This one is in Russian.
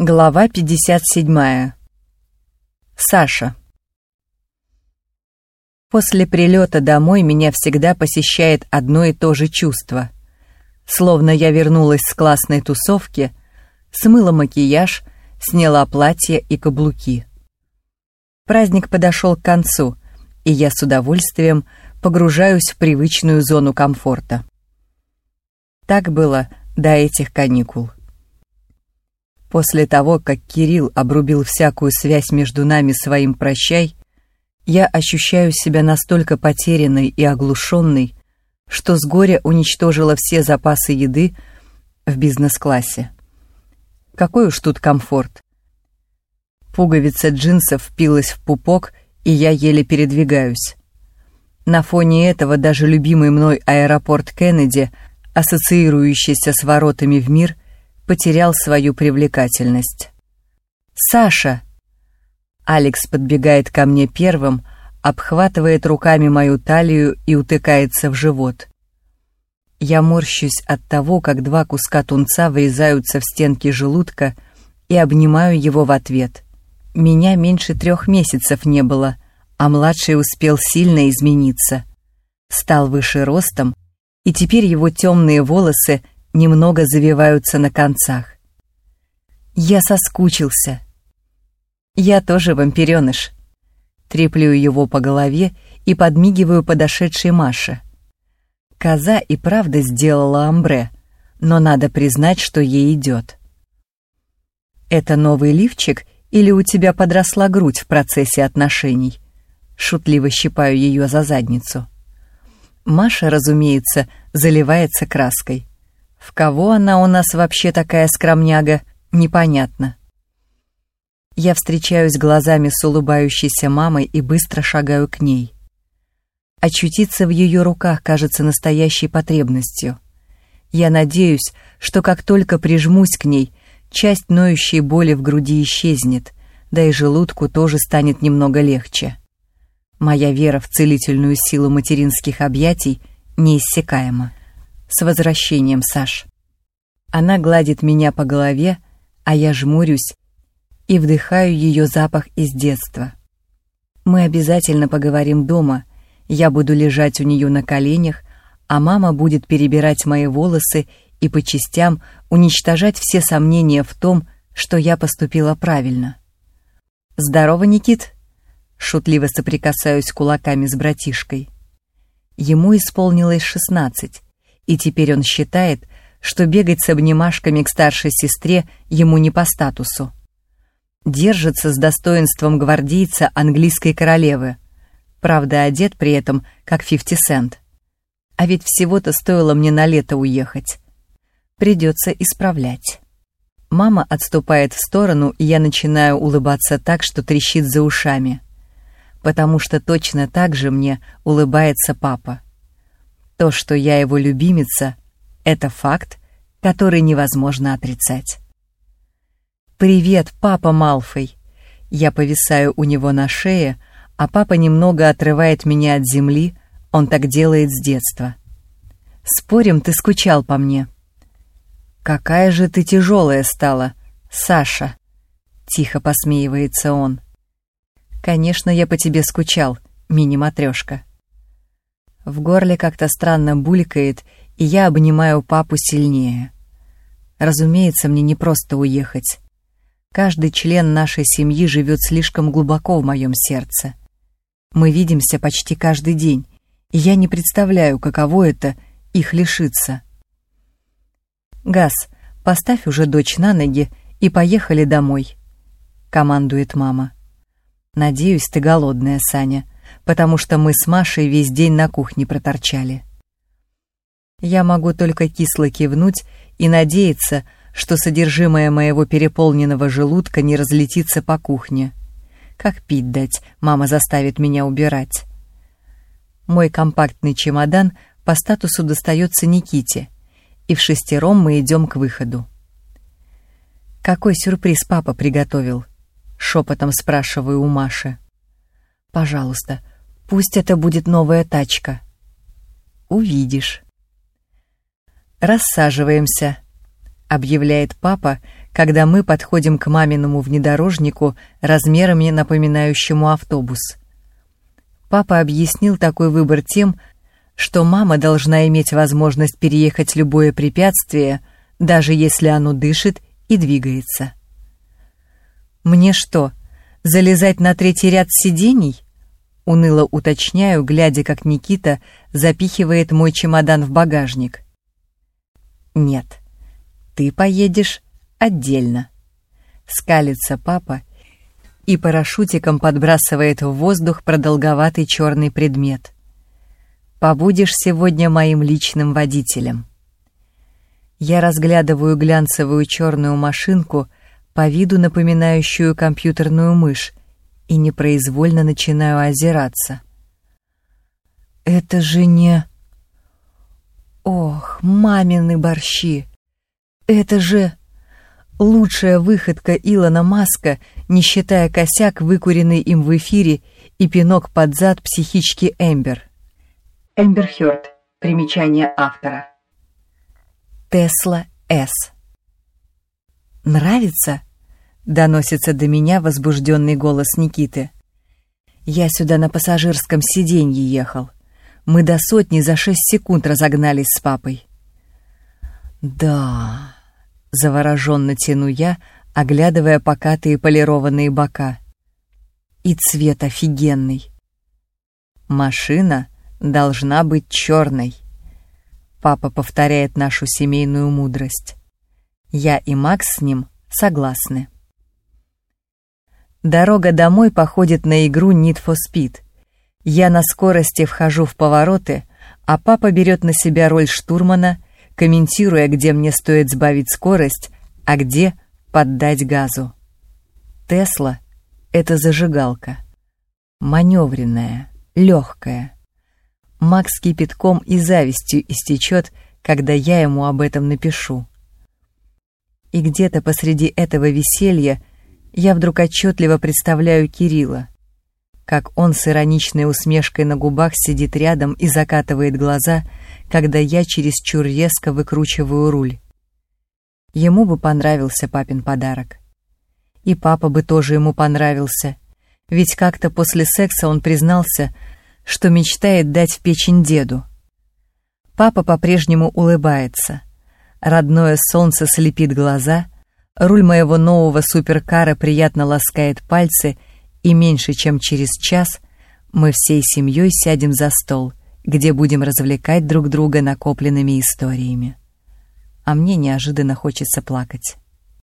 Глава 57. Саша. После прилета домой меня всегда посещает одно и то же чувство. Словно я вернулась с классной тусовки, смыла макияж, сняла платье и каблуки. Праздник подошел к концу, и я с удовольствием погружаюсь в привычную зону комфорта. Так было до этих каникул. После того, как Кирилл обрубил всякую связь между нами своим «прощай», я ощущаю себя настолько потерянной и оглушенной, что с горя уничтожила все запасы еды в бизнес-классе. Какой уж тут комфорт. Пуговица джинсов впилась в пупок, и я еле передвигаюсь. На фоне этого даже любимый мной аэропорт Кеннеди, ассоциирующийся с воротами в мир, потерял свою привлекательность. «Саша!» Алекс подбегает ко мне первым, обхватывает руками мою талию и утыкается в живот. Я морщусь от того, как два куска тунца врезаются в стенки желудка и обнимаю его в ответ. Меня меньше трех месяцев не было, а младший успел сильно измениться. Стал выше ростом, и теперь его темные волосы немного завиваются на концах. Я соскучился. Я тоже вампиреныш. Треплю его по голове и подмигиваю подошедшей Маше. Коза и правда сделала амбре, но надо признать, что ей идет. «Это новый лифчик или у тебя подросла грудь в процессе отношений?» Шутливо щипаю ее за задницу. Маша, разумеется, заливается краской. В кого она у нас вообще такая скромняга, непонятно. Я встречаюсь глазами с улыбающейся мамой и быстро шагаю к ней. Очутиться в ее руках кажется настоящей потребностью. Я надеюсь, что как только прижмусь к ней, часть ноющей боли в груди исчезнет, да и желудку тоже станет немного легче. Моя вера в целительную силу материнских объятий неиссякаема. С возвращением, Саш. Она гладит меня по голове, а я жмурюсь и вдыхаю ее запах из детства. Мы обязательно поговорим дома. Я буду лежать у нее на коленях, а мама будет перебирать мои волосы и по частям уничтожать все сомнения в том, что я поступила правильно. «Здорово, Никит!» Шутливо соприкасаюсь кулаками с братишкой. Ему исполнилось шестнадцать, и теперь он считает, что бегать с обнимашками к старшей сестре ему не по статусу. Держится с достоинством гвардейца английской королевы, правда одет при этом как 50 цент. А ведь всего-то стоило мне на лето уехать. Придется исправлять. Мама отступает в сторону, и я начинаю улыбаться так, что трещит за ушами. Потому что точно так же мне улыбается папа. То, что я его любимица, это факт, который невозможно отрицать. «Привет, папа Малфой!» Я повисаю у него на шее, а папа немного отрывает меня от земли, он так делает с детства. «Спорим, ты скучал по мне?» «Какая же ты тяжелая стала, Саша!» Тихо посмеивается он. «Конечно, я по тебе скучал, мини-матрешка». В горле как-то странно булькает, и я обнимаю папу сильнее. Разумеется, мне не просто уехать. Каждый член нашей семьи живет слишком глубоко в моем сердце. Мы видимся почти каждый день, и я не представляю, каково это их лишиться. «Газ, поставь уже дочь на ноги и поехали домой», — командует мама. «Надеюсь, ты голодная, Саня потому что мы с Машей весь день на кухне проторчали. Я могу только кисло кивнуть и надеяться, что содержимое моего переполненного желудка не разлетится по кухне. Как пить дать, мама заставит меня убирать. Мой компактный чемодан по статусу достается Никите, и в шестером мы идем к выходу. «Какой сюрприз папа приготовил?» — шепотом спрашиваю у Маши. «Пожалуйста, Пусть это будет новая тачка. Увидишь. Рассаживаемся, объявляет папа, когда мы подходим к маминому внедорожнику размерами напоминающему автобус. Папа объяснил такой выбор тем, что мама должна иметь возможность переехать любое препятствие, даже если оно дышит и двигается. «Мне что, залезать на третий ряд сидений?» Уныло уточняю, глядя, как Никита запихивает мой чемодан в багажник. «Нет, ты поедешь отдельно». Скалится папа и парашютиком подбрасывает в воздух продолговатый черный предмет. «Побудешь сегодня моим личным водителем». Я разглядываю глянцевую черную машинку, по виду напоминающую компьютерную мышь, и непроизвольно начинаю озираться. «Это же не...» «Ох, мамины борщи! Это же...» Лучшая выходка Илона Маска, не считая косяк, выкуренный им в эфире, и пинок под зад психички Эмбер. Эмбер Хёрд. Примечание автора. Тесла С. «Нравится?» — доносится до меня возбужденный голос Никиты. «Я сюда на пассажирском сиденье ехал. Мы до сотни за шесть секунд разогнались с папой». «Да...» — завороженно тяну я, оглядывая покатые полированные бока. «И цвет офигенный!» «Машина должна быть черной», Папа повторяет нашу семейную мудрость. Я и Макс с ним согласны. Дорога домой походит на игру Need for Speed. Я на скорости вхожу в повороты, а папа берет на себя роль штурмана, комментируя, где мне стоит сбавить скорость, а где поддать газу. Тесла — это зажигалка. Маневренная, легкая. Макс кипятком и завистью истечет, когда я ему об этом напишу. И где-то посреди этого веселья я вдруг отчетливо представляю Кирилла, как он с ироничной усмешкой на губах сидит рядом и закатывает глаза, когда я чересчур резко выкручиваю руль. Ему бы понравился папин подарок. И папа бы тоже ему понравился, ведь как-то после секса он признался, что мечтает дать в печень деду. Папа по-прежнему улыбается. Родное солнце слепит глаза, руль моего нового суперкара приятно ласкает пальцы, и меньше чем через час мы всей семьей сядем за стол, где будем развлекать друг друга накопленными историями. А мне неожиданно хочется плакать.